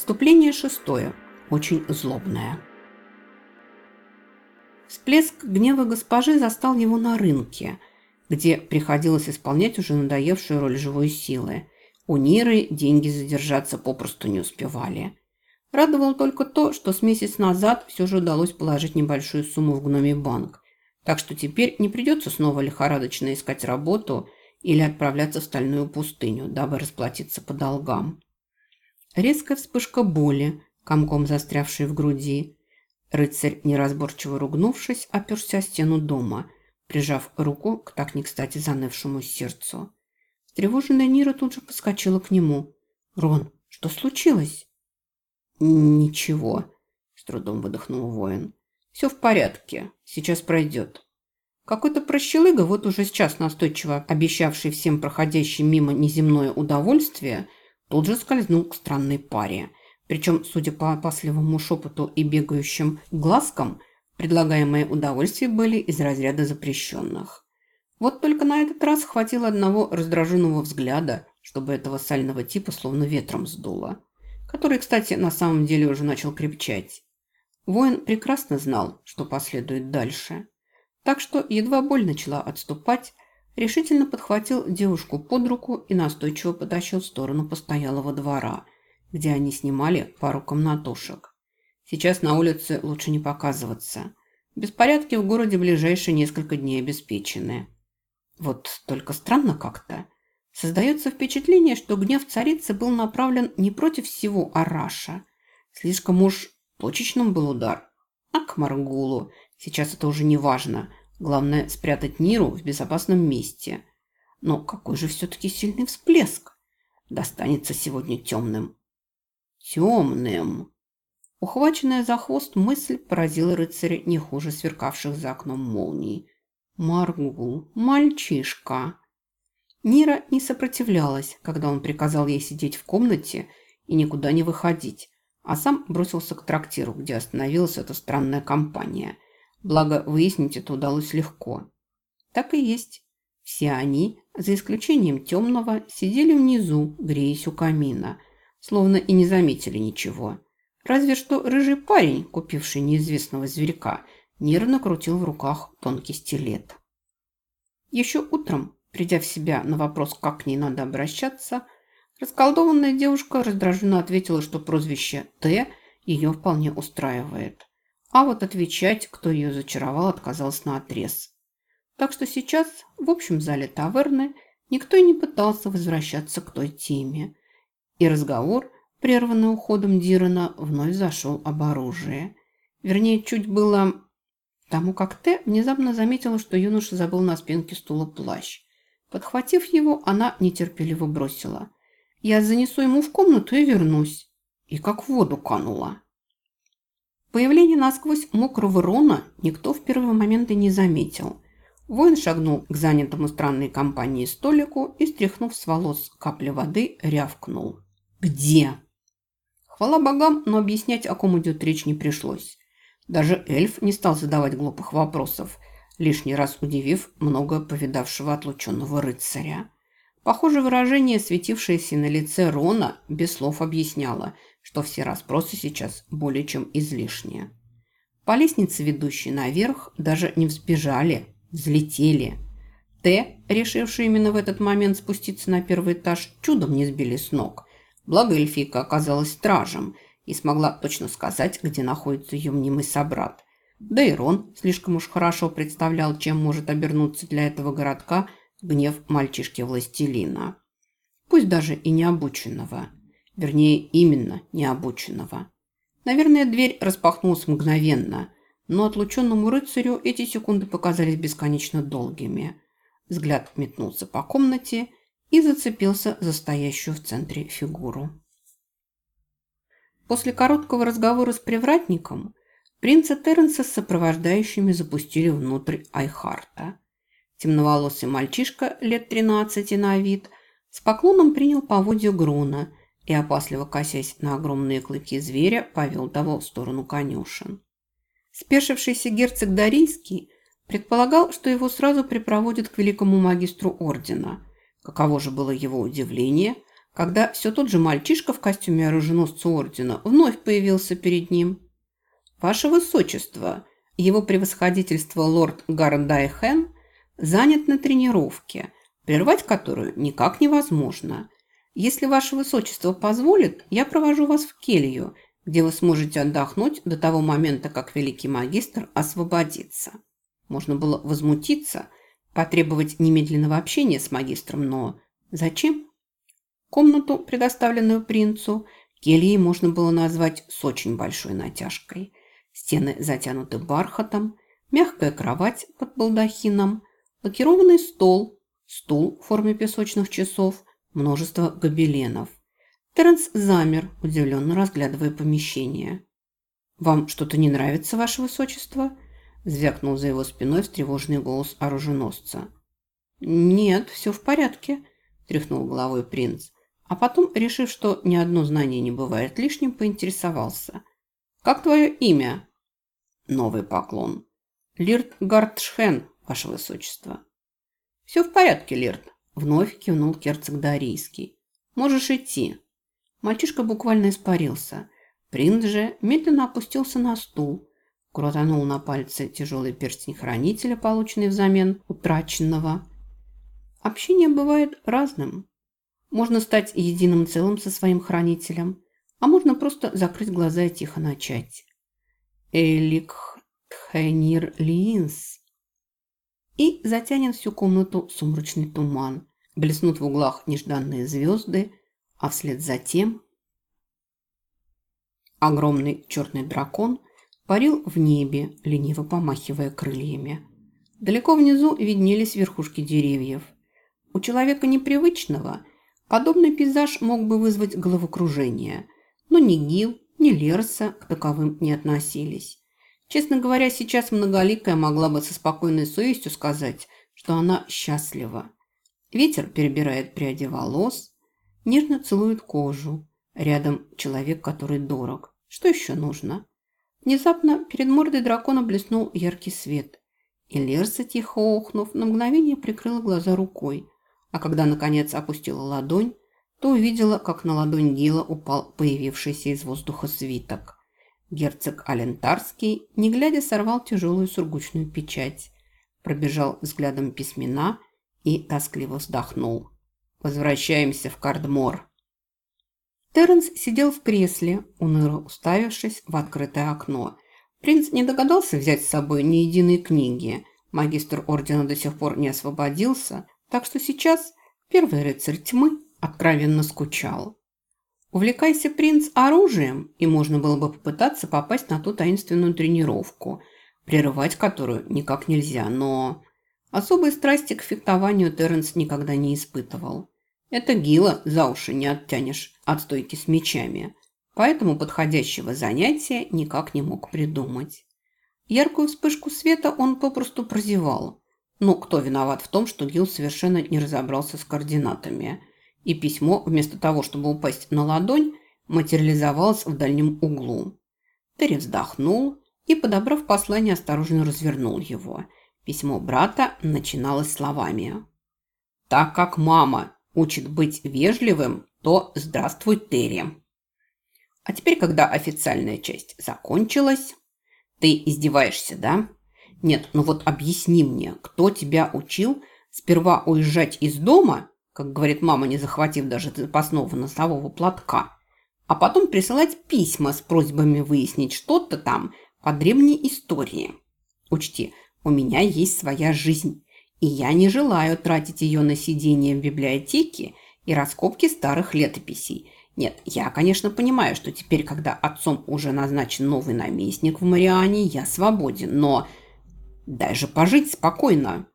Отступление шестое. Очень злобное. Всплеск гнева госпожи застал его на рынке, где приходилось исполнять уже надоевшую роль живой силы. У Ниры деньги задержаться попросту не успевали. Радовало только то, что с месяц назад все же удалось положить небольшую сумму в гномий банк. Так что теперь не придется снова лихорадочно искать работу или отправляться в стальную пустыню, дабы расплатиться по долгам. Резкая вспышка боли, комком застрявшей в груди. Рыцарь, неразборчиво ругнувшись, оперся о стену дома, прижав руку к так не кстати занывшему сердцу. Тревоженная Нира тут же подскочила к нему. «Рон, что случилось?» «Ничего», – с трудом выдохнул воин. «Все в порядке, сейчас пройдет». Какой-то прощелыга, вот уже сейчас настойчиво обещавший всем проходящим мимо неземное удовольствие – тут же скользнул к странной паре. Причем, судя по опасливому шепоту и бегающим глазкам, предлагаемые удовольствия были из разряда запрещенных. Вот только на этот раз хватило одного раздраженного взгляда, чтобы этого сального типа словно ветром сдуло. Который, кстати, на самом деле уже начал крепчать. Воин прекрасно знал, что последует дальше. Так что едва боль начала отступать, решительно подхватил девушку под руку и настойчиво потащил в сторону постоялого двора, где они снимали пару комнатушек. Сейчас на улице лучше не показываться. Беспорядки в городе ближайшие несколько дней обеспечены. Вот только странно как-то. Создается впечатление, что гнев царицы был направлен не против всего Араша. Слишком уж точечным был удар. А к Маргулу сейчас это уже не важно – Главное – спрятать Ниру в безопасном месте. Но какой же все-таки сильный всплеск? Достанется сегодня темным. Темным. Ухваченная за хвост мысль поразила рыцаря не хуже сверкавших за окном молний. Маргул, мальчишка. Нира не сопротивлялась, когда он приказал ей сидеть в комнате и никуда не выходить, а сам бросился к трактиру, где остановилась эта странная компания – Благо, выяснить это удалось легко. Так и есть. Все они, за исключением темного, сидели внизу, греясь у камина, словно и не заметили ничего. Разве что рыжий парень, купивший неизвестного зверька, нервно крутил в руках тонкий стилет. Еще утром, придя в себя на вопрос, как к ней надо обращаться, расколдованная девушка раздраженно ответила, что прозвище «Т» ее вполне устраивает. А вот отвечать, кто ее зачаровал, отказался на отрез. Так что сейчас в общем зале таверны никто и не пытался возвращаться к той теме. И разговор, прерванный уходом Дирана, вновь зашел об оружии. Вернее, чуть было... Тому как Т внезапно заметила, что юноша забыл на спинке стула плащ. Подхватив его, она нетерпеливо бросила. «Я занесу ему в комнату и вернусь». И как в воду канула. Появление насквозь мокрого Рона никто в первый момент и не заметил. Воин шагнул к занятому странной компанией столику и, стряхнув с волос капли воды, рявкнул. «Где?» Хвала богам, но объяснять, о ком идет речь, не пришлось. Даже эльф не стал задавать глупых вопросов, лишний раз удивив много повидавшего отлученного рыцаря. Похоже, выражение, светившееся на лице Рона, без слов объясняло – что все расспросы сейчас более чем излишние. По лестнице, ведущей наверх, даже не взбежали, взлетели. Т, решивший именно в этот момент спуститься на первый этаж, чудом не сбили с ног. Благо эльфийка оказалась стражем и смогла точно сказать, где находится ее мнимый собрат. Да и Рон слишком уж хорошо представлял, чем может обернуться для этого городка гнев мальчишки-властелина. Пусть даже и необученного. Вернее, именно необученного. Наверное, дверь распахнулась мгновенно, но отлученному рыцарю эти секунды показались бесконечно долгими. Взгляд метнулся по комнате и зацепился за стоящую в центре фигуру. После короткого разговора с привратником принца Терренса с сопровождающими запустили внутрь Айхарта. Темноволосый мальчишка лет 13 на вид с поклоном принял поводья Грона – и, опасливо косясь на огромные клыки зверя, повел того в сторону конюшен. Спешившийся герцог Дарийский предполагал, что его сразу припроводят к великому магистру ордена. Каково же было его удивление, когда все тот же мальчишка в костюме оруженосца ордена вновь появился перед ним. «Ваше Высочество, его превосходительство лорд Гардайхен занят на тренировке, прервать которую никак невозможно. Если Ваше Высочество позволит, я провожу вас в келью, где вы сможете отдохнуть до того момента, как великий магистр освободится». Можно было возмутиться, потребовать немедленного общения с магистром, но зачем? Комнату, предоставленную принцу, кельей можно было назвать с очень большой натяжкой. Стены затянуты бархатом, мягкая кровать под балдахином, лакированный стол, стул в форме песочных часов, множество гобеленов. Теренс замер, удивленно разглядывая помещение. «Вам что-то не нравится, ваше высочество?» звякнул за его спиной встревоженный голос оруженосца. «Нет, все в порядке», – тряхнул головой принц. А потом, решив, что ни одно знание не бывает лишним, поинтересовался. «Как твое имя?» Новый поклон. «Лирт Гартшхен, ваше высочество». «Все в порядке, Лирт», – вновь кивнул герцог Дарийский. «Можешь идти». Мальчишка буквально испарился. Принц же медленно опустился на стул, крутанул на пальце тяжелый перстень хранителя, полученный взамен утраченного. Общение бывает разным. Можно стать единым целым со своим хранителем, а можно просто закрыть глаза и тихо начать. Элик Тхенир Лиинс. И затянет всю комнату сумрачный туман. Блеснут в углах нежданные звезды, а вслед за тем огромный черный дракон парил в небе, лениво помахивая крыльями. Далеко внизу виднелись верхушки деревьев. У человека непривычного Подобный пейзаж мог бы вызвать головокружение, но ни Гил, ни Лерса к таковым не относились. Честно говоря, сейчас многоликая могла бы со спокойной совестью сказать, что она счастлива. Ветер перебирает пряди волос, нежно целует кожу. Рядом человек, который дорог. Что еще нужно? Внезапно перед мордой дракона блеснул яркий свет. И Лерса, тихо охнув, на мгновение прикрыла глаза рукой – а когда, наконец, опустила ладонь, то увидела, как на ладонь Гила упал появившийся из воздуха свиток. Герцог Алентарский, не глядя, сорвал тяжелую сургучную печать, пробежал взглядом письмена и тоскливо вздохнул. «Возвращаемся в Кардмор». Терренс сидел в кресле, уныло уставившись в открытое окно. Принц не догадался взять с собой ни единой книги. Магистр ордена до сих пор не освободился, так что сейчас первый рыцарь тьмы откровенно скучал. Увлекайся принц оружием, и можно было бы попытаться попасть на ту таинственную тренировку, прерывать которую никак нельзя, но... Особой страсти к фехтованию Терренс никогда не испытывал. Это гила за уши не оттянешь от стойки с мечами, поэтому подходящего занятия никак не мог придумать. Яркую вспышку света он попросту прозевал, ну, кто виноват в том, что Гил совершенно не разобрался с координатами? И письмо, вместо того, чтобы упасть на ладонь, материализовалось в дальнем углу. Терри вздохнул и, подобрав послание, осторожно развернул его. Письмо брата начиналось словами. «Так как мама учит быть вежливым, то здравствуй, Терри». А теперь, когда официальная часть закончилась, ты издеваешься, да? Нет, ну вот объясни мне, кто тебя учил сперва уезжать из дома, как говорит мама, не захватив даже запасного носового платка, а потом присылать письма с просьбами выяснить что-то там по древней истории. Учти, у меня есть своя жизнь, и я не желаю тратить ее на сидение в библиотеке и раскопки старых летописей. Нет, я, конечно, понимаю, что теперь, когда отцом уже назначен новый наместник в Мариане, я свободен, но Дай же пожить спокойно.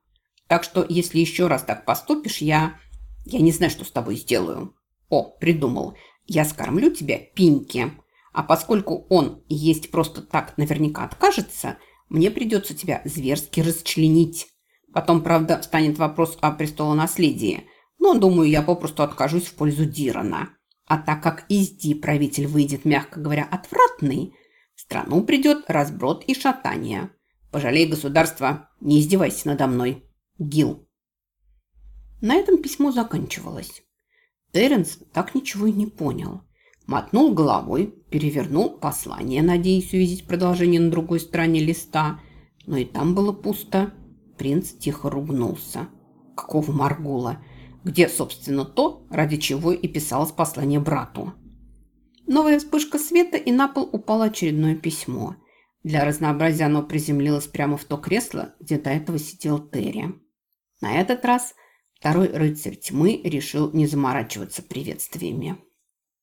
Так что, если еще раз так поступишь, я... Я не знаю, что с тобой сделаю. О, придумал. Я скормлю тебя Пинки. А поскольку он есть просто так наверняка откажется, мне придется тебя зверски расчленить. Потом, правда, станет вопрос о престолонаследии. Но, думаю, я попросту откажусь в пользу Дирана. А так как из Ди правитель выйдет, мягко говоря, отвратный, в страну придет разброд и шатание. Пожалей государства, не издевайся надо мной. Гил. На этом письмо заканчивалось. Терренс так ничего и не понял. Мотнул головой, перевернул послание, надеясь увидеть продолжение на другой стороне листа, но и там было пусто. Принц тихо ругнулся. Какого Маргула? Где, собственно, то, ради чего и писалось послание брату? Новая вспышка света, и на пол упало очередное письмо. Для разнообразия оно приземлилось прямо в то кресло, где до этого сидел Терри. На этот раз второй рыцарь тьмы решил не заморачиваться приветствиями.